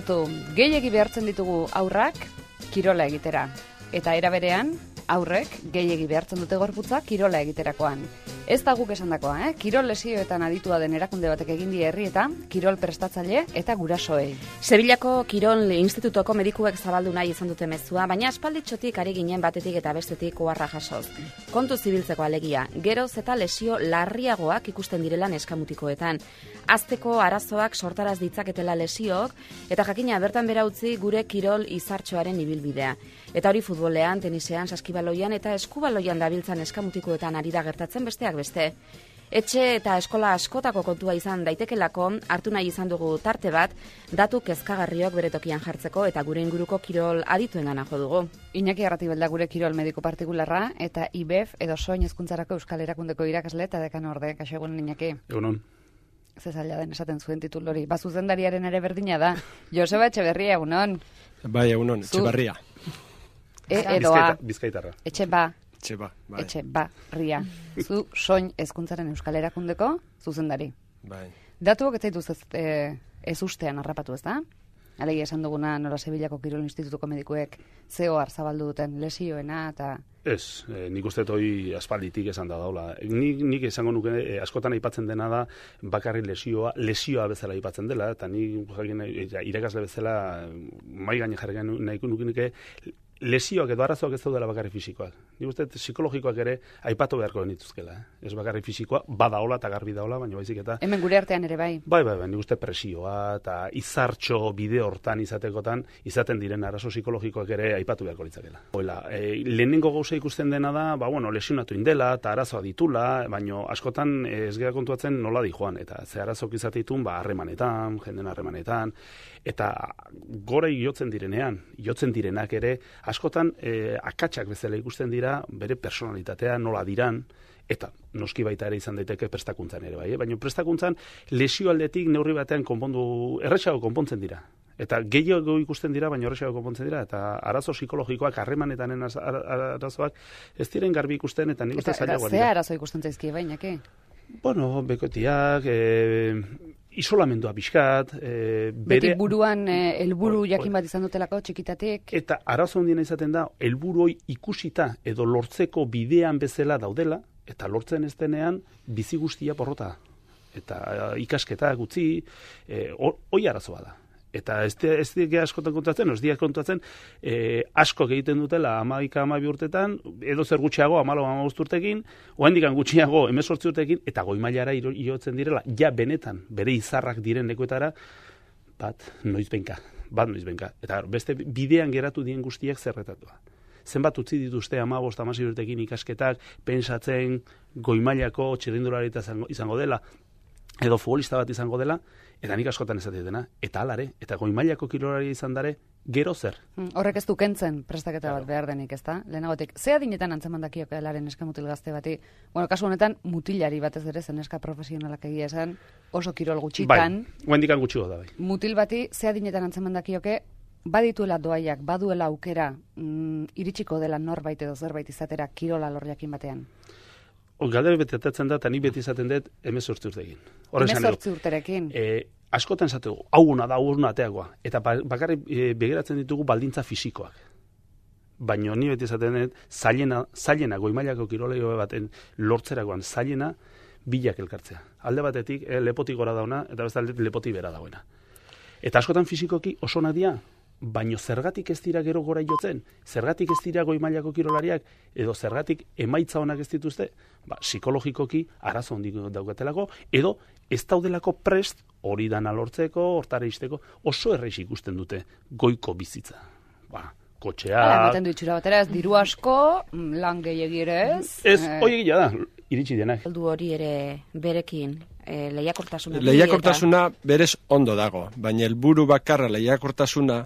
Aizu, gehiegi behartzen ditugu aurrak kirola egitera. Eta era berean, aurrek gehiegi behartzen dute gorputza kirola egiterakoan. Ez da guk esandakoa, eh? Kirol lesioetan aditua den erakunde batek egin die herri eta kirol prestatzaile eta gurasoei. Sevillako Kirol Institutoko medikuek zabaldu nahi izan dute mezua, baina aspalditxotik ari ginen batetik eta bestetik oharra jasoz. Kontu zibiltzeko alegia, geroz eta lesio larriagoak ikusten direla neskamutikoetan. Azteko arazoak sortaraz ditzaketela lesiok, eta jakina bertan bera utzi gure kirol izartxoaren ibilbidea. Eta hori futbolean, tenisean, saskibaloian eta eskubaloian dabiltzan eskamutikoetan ari da gertatzen besteak beste. Etxe eta eskola askotako kontua izan daitekelako, hartu nahi izan dugu tarte bat, datu kezkagarriok bere tokian jartzeko eta gure inguruko kirol adituen gana jo dugu. Iñaki Arratibelda gure kirol mediko partikularra eta IBEF edo soin hezkuntzarako euskal erakundeko irakasle eta dekan orde, kaso egun Iñaki. Egunon. Ze zaila den esaten zuen titulori. Ba, zuzendariaren ere berdina da. Joseba Etxeberria, egunon. Bai, egunon, Etxebarria. E, edoa, Bizkaita, bizkaitarra. etxe ba, Etxe ba, bai. etxe ba, ria. Zu soin hezkuntzaren euskal erakundeko zuzendari. Bai. Datuak ez zaituz ez, e, ez ustean harrapatu ez da? Alegia esan duguna nola Sevillako Kirol Institutuko medikuek zeoar zabaldu duten lesioena eta Ez, e, nik uste toi aspalditik esan da daula. Nik, nik esango nuke e, askotan aipatzen dena da bakarri lesioa, lesioa bezala aipatzen dela, eta nik jakin, nahi- ja, irakasle bezala mai gaine jarri nahiko nuke nuke lesioak edo arazoak ez daudela bakarri fisikoak. Nik uste psikologikoak ere aipatu beharko genituzkela. Eh? Ez bakarri fisikoa, badaola eta garbi daola, baina baizik eta hemen gure artean ere bai. Bai, bai, bai, nik uste presioa eta izartxo bide hortan izatekotan izaten diren arazo psikologikoak ere aipatu beharko litzakela. Hola, e, lehenengo gauza ikusten dena da, ba, bueno, lesionatu indela eta arazoa ditula, baino askotan eh, ez gara kontuatzen nola di joan, eta ze arazok izatitun, ba, harremanetan, jenden harremanetan, eta gore jotzen direnean, jotzen direnak ere, askotan e, akatsak bezala ikusten dira, bere personalitatea nola diran, eta noski baita ere izan daiteke prestakuntzan ere bai, eh? baina prestakuntzan lesio aldetik neurri batean konpondu, erresago konpontzen dira. Eta gehiago ikusten dira, baina horrexago konpontzen dira, eta arazo psikologikoak, harremanetanen az- ara- ara- arazoak, ez diren garbi ikusten, eta nik Eta, uste eta zailagoa ze dira. arazo ikusten zaizkie bai, Iñaki? Bueno, bekotiak, e, isolamendua pixkat, e, Beti bere... buruan eh, helburu Hoi- jakin bat izan dutelako txikitatik. Eta arazo handiena izaten da, helburu hoi ikusita edo lortzeko bidean bezala daudela, eta lortzen ez denean bizi guztia porrota. Eta eh, ikasketa gutxi, eh, ho- hoi arazoa da. Eta ez, de, ez dira askotan kontatzen, ez dira kontatzen, eh, asko egiten dutela amaika amabi urtetan, edo zer gutxiago, amalo amabost urtekin, oendikan gutxiago emezortzi urtekin, eta goi mailara iro- igotzen direla, ja benetan, bere izarrak diren lekuetara, bat noiz benka, bat noiz benka. Eta beste bidean geratu dien guztiak zerretatua. Zenbat utzi dituzte amabost, amasi urtekin ikasketak, pensatzen goimailako txirrindulari izango, izango dela, edo futbolista bat izango dela, eta nik askotan esaten dena, eta alare, eta goimailako kirolari izan dare, gero zer. Mm, Horrek ez du kentzen prestaketa bat behar denik, ezta? Lehenagotik, ze adinetan antzeman dakiok helaren neska mutil gazte bati? Bueno, kasu honetan, mutilari batez ere, zen neska profesionalak egia esan, oso kirol gutxitan, Bai, guendikan gutxigo da, bai. mutil bati, ze adinetan antzeman dakioke, badituela doaiak, baduela aukera, mm, iritsiko dela norbait edo zerbait izatera kirola lorriakin batean. Galdera beti atatzen da, eta nik beti izaten dut, emezortzi urtekin. Hemezortzi urterekin. e, askotan esatu, hau una da, hau una ateagoa. Eta ba- bakarrik e, begiratzen ditugu baldintza fisikoak. Baina ni beti esaten dut, zailena, zailena goimailako kiroleo baten lortzerakoan zailena bilak elkartzea. Alde batetik, e, lepotik gora dauna, eta beste aldetik lepotik bera dagoena. Eta askotan fisikoki oso nadia, baino zergatik ez dira gero gora jotzen, zergatik ez dira goi mailako kirolariak, edo zergatik emaitza onak ez dituzte, ba, psikologikoki arazo hondik daukatelako, edo ez daudelako prest hori dana lortzeko, hortara isteko, oso erreiz ikusten dute goiko bizitza. Ba, kotxea... Hala, ematen du itxura batera, ez diru asko, mm, lan gehiagi ere ez. Ez, eh, hoi egia da, iritsi denak. Heldu hori ere berekin, e, lehiakortasuna. Lehiakortasuna berez ondo dago, baina helburu bakarra lehiakortasuna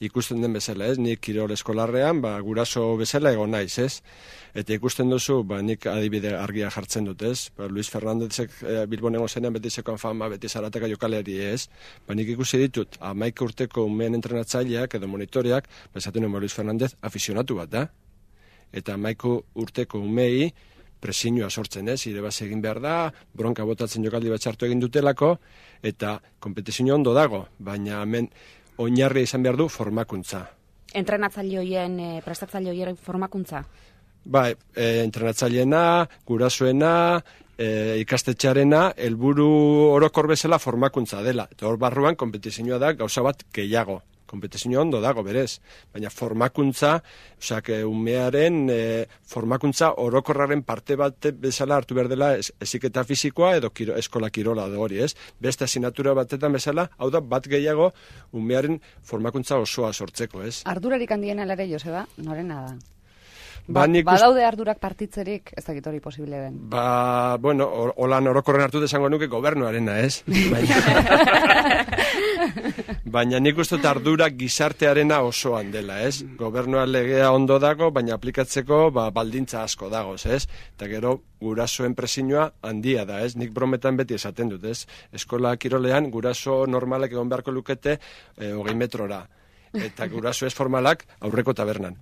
ikusten den bezala, ez? Nik kirol eskolarrean, ba, guraso bezala egon naiz, ez? Eta ikusten duzu, ba, nik adibide argia jartzen dut, ez? Ba, Luis Fernandezek e, Bilbon egon zenean beti zekoan fama, beti zarateka jokaleri, ez? Ba, nik ikusi ditut, amaik urteko umeen entrenatzaileak edo monitoreak, ba, esaten nuen, ba, Luis Fernandez afizionatu bat, da? Eta amaiko urteko umei, presinua sortzen, ez? Ire base egin behar da, bronka botatzen jokaldi bat txartu egin dutelako, eta kompetizio ondo dago, baina hemen oinarria izan behar du formakuntza. Entrenatzaile hoien, e, prestatzaile hoien formakuntza? Bai, e, entrenatzaileena, gurasoena, e, ikastetxearena, helburu orokor bezala formakuntza dela. Eta hor barruan, kompetizioa da gauza bat gehiago. Kompetizio ondo dago berez, baina formakuntza, osak, umearen e, formakuntza orokorraren parte bat bezala hartu behar dela ez, eziketa fizikoa edo kiro, eskola kirola da hori, ez? Beste asinatura batetan bezala, hau da bat gehiago umearen formakuntza osoa sortzeko, ez? Ardurarik handien alare, Joseba, norena da? Ba, Ba, nik badaude ardurak partitzerik, ez dakit hori posible den. Ba, bueno, or- holan orokorren hartu desango nuke gobernuarena, ez? Baina, baina nik uste ardurak gizartearena osoan dela, ez? Gobernua legea ondo dago, baina aplikatzeko ba, baldintza asko dagoz, ez? Eta gero gurasoen presinua handia da, ez? Nik brometan beti esaten dut, ez? Eskola kirolean guraso normalek egon beharko lukete e, hogei metrora. Eta guraso ez formalak aurreko tabernan.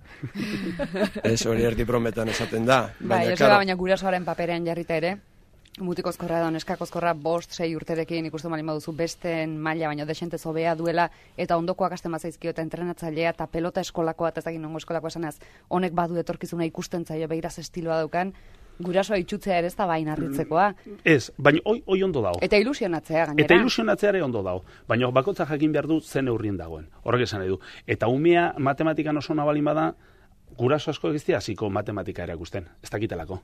ez hori erdi brometan esaten da. Bai, Baina, Joseba, claro, baina gurasoaren paperean jarrita ere, mutikozkorra da, neskakozkorra bost, sei urterekin ikusten bali baduzu besten maila, baina desente zobea duela, eta ondokoak asten bazaizkio, eta entrenatzailea, eta pelota eskolakoa, eta ez dakit nongo eskolakoa esanaz, honek badu etorkizuna ikusten zaio behiraz estiloa daukan, gurasoa itxutzea ere ez da bain harritzekoa. Ez, baina oi, oi ondo dago. Eta ilusionatzea, gainera. Eta ilusionatzea ere ondo dago. Baina bakotza jakin behar du zen neurrien dagoen. Horrek esan nahi du. Eta umea matematikan oso nabalin bada, guraso asko egiztia hasiko matematika erakusten. Ez dakitelako.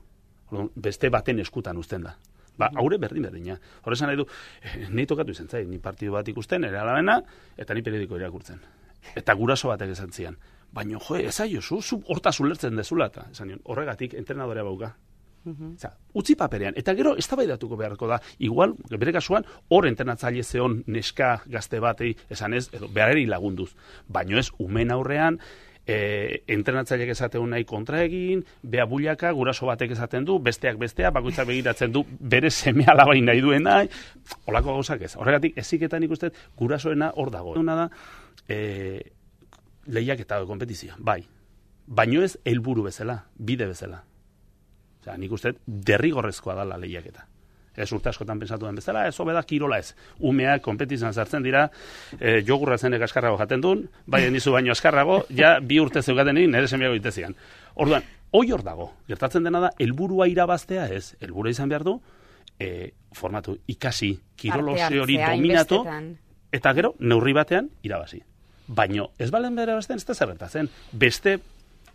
Beste baten eskutan uzten da. Ba, haure berdin berdina. Horre esan nahi du, eh, ni tokatu izan zai, ni partidu bat ikusten, ere alabena, eta ni periodiko irakurtzen. Eta guraso batek esan zian. Baina, jo, ez aiozu, zu hortaz ulertzen dezula, eta esan nion, horregatik entrenadorea bauka. Osea, utzi paperean. Eta gero, eztabaidatuko beharko da. Igual, bere kasuan, hor entrenatzaile zeon neska gazte batei, esan ez, edo beharri lagunduz. Baino ez, umen aurrean, e, entrenatzaileak esaten nahi kontra egin, bea bulaka, guraso batek esaten du, besteak bestea, bakoitzak begiratzen du, bere seme alabai nahi duen nahi, olako gauzak ez. Horregatik, eziketan ikusten, gurasoena hor dago. Una da, e, lehiak eta kompetizioa, bai. Baino ez helburu bezala, bide bezala. Osea, nik uste derrigorrezkoa dala lehiaketa. Ez urte askotan pensatu den bezala, ez hobeda kirola ez. Umeak kompetizioan sartzen dira, e, jogurra zenek askarrago jaten duen, bai nizu baino askarrago, ja bi urte zeugaten egin, nire semeago itezian. Orduan, hoi hor dago, gertatzen dena da, helburua irabaztea ez, helburua izan behar du, e, formatu, ikasi, kirolo Parte hori dominatu, eta gero, neurri batean, irabazi. Baino, ez balen bere ez da zer gertatzen. Beste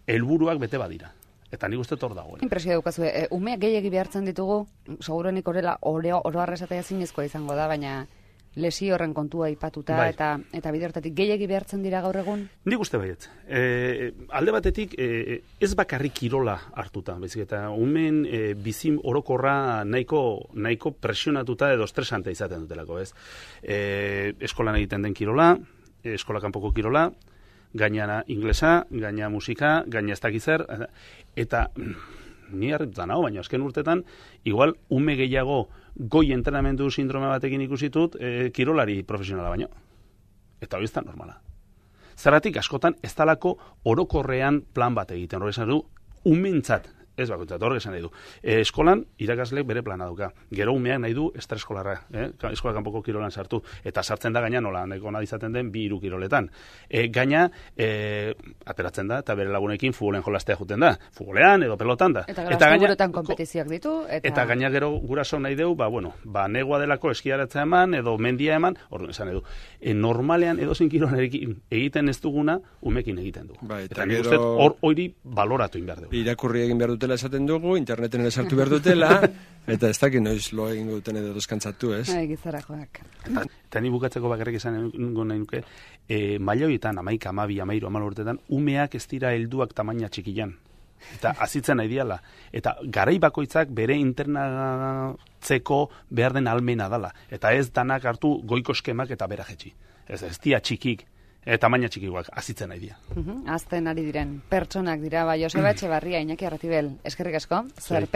helburuak bete badira. Eta nik uste hor dagoen. Impresio daukazu, e, umeak gehiagi behartzen ditugu, segurenik horrela ore, oro arrezatea zinezkoa izango da, baina lesi horren kontua aipatuta Bai. eta eta bide hortatik gehiagi behartzen dira gaur egun. Nik uste baiet. E, alde batetik, e, ez bakarrik kirola hartuta, bezik eta umen e, bizim orokorra nahiko, nahiko presionatuta edo estresante izaten dutelako, ez? E, eskolan egiten den kirola, eskola kanpoko kirola, gainara inglesa, gaina musika, gaina ez dakiz zer, eta mm, ni harrituta nago, baina azken urtetan, igual ume gehiago goi entrenamendu sindrome batekin ikusitut, e, kirolari profesionala baino. Eta hori ez da normala. Zerratik askotan ez talako orokorrean plan bat egiten. Horrek esan du, umentzat, ez bakoitzat, horrek esan nahi du. E, eskolan, irakasleek bere plana dauka. Gero umeak nahi du estreskolarra, eh? Eskola kanpoko kirolan sartu. Eta sartzen da gaina nola, nahiko nahi izaten den bi hiru kiroletan. E, gaina, e, ateratzen da, eta bere lagunekin futbolen jolastea juten da. Futbolean edo pelotan da. Eta gero gaina- asteburuetan kompetizioak ditu, eta, Eta gaina gero guraso nahi deu, ba, bueno, ba, negua delako eskiaratza eman, edo mendia eman, orduan esan edu. E, normalean edo kirolerekin egiten ez duguna, umekin egiten dugu. Bai, eta eta gero- hor hori baloratu inbar dugu. irakurri egin behar dutela esaten dugu, interneten ere sartu behar dutela, eta ez dakit noiz lo egin duten edo deskantzatu, ez? Ai, gizarakoak. Eta, eta ni bukatzeko bakarrik esan nahi nuke, e, maila horietan, amaika, amabi, amairu, amal urtetan, umeak ez dira helduak tamaina txikian. Eta azitzen nahi diala. Eta garai bakoitzak bere internatzeko behar den almena dala. Eta ez danak hartu goiko eskemak eta bera jetxi. Ez, ez dia txikik, e, tamaina txikikoak, azitzen nahi dia. Mhm, Azten ari diren pertsonak dira, bai, Joseba Etxebarria, Iñaki Arratibel, eskerrik asko, zer